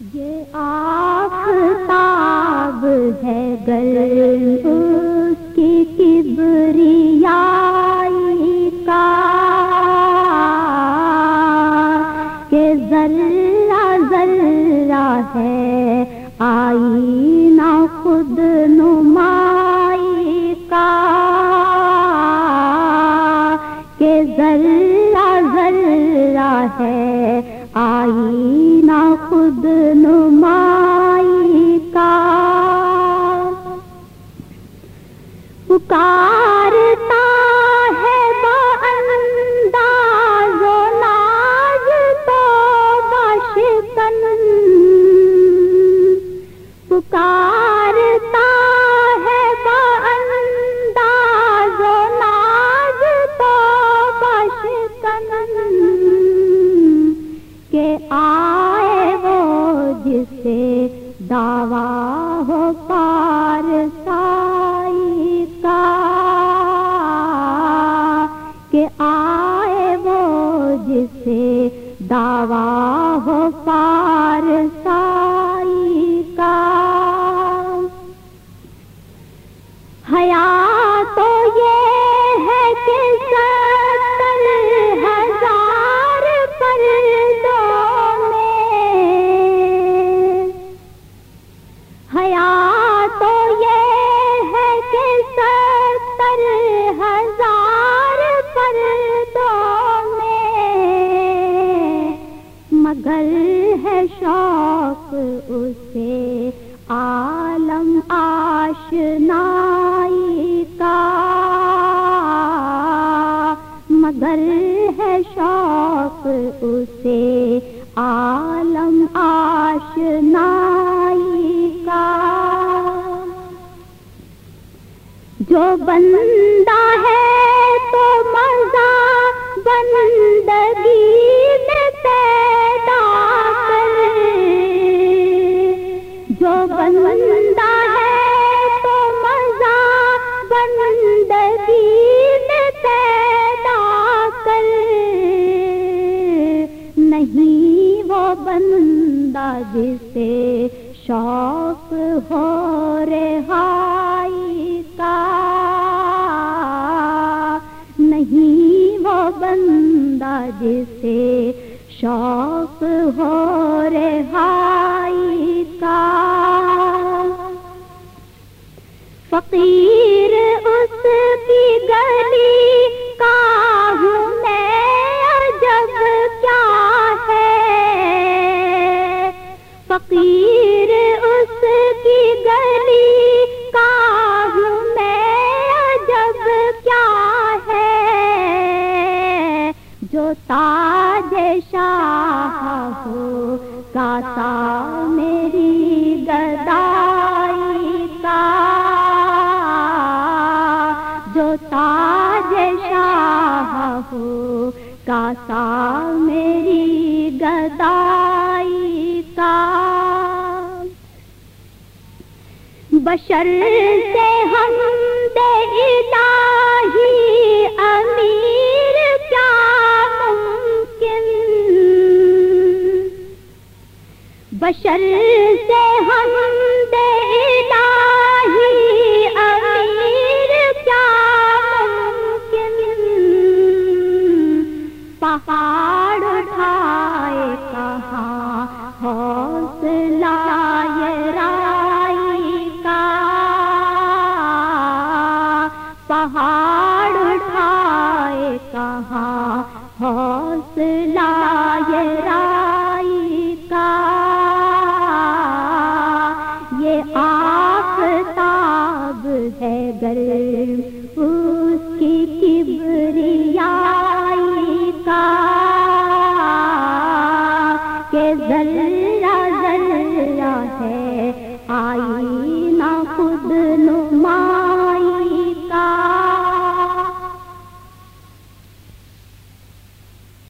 یہ آفتاب ہے گل اس کی کبریائی کا کہ ذرہ ذرہ ہے خود نمائی کا پکارتا ہے انداز و ناز تو باشکن پکار مگر ہے شوق اسے عالم آشنائی کا مگر ہے شوق اسے عالم آشنائی جو بندہ ہے تو مزہ بندگی میں پیدا کرے۔ جو بندہ ہے تو مزہ بندگی میں پیدا کر نہیں وہ بندہ جسے شوق ہو رہائی بندہ سے شوق ہو رہائی کا فقیر تاج شاہ ہو گاتا میری گدائی کا۔ جو تاج شاہ ہو گاتا میری گدائی کا۔ بشر سے ہم دے بشر سے ہم امیر کیا ممکن؟ پہاڑ اٹھائے کہاں حوصلہ یہ رائی کا؟ پہاڑ اٹھائے کہاں حوصلہ یہ رائی دریائی کا کہ ذرہ ذرہ ہے آئی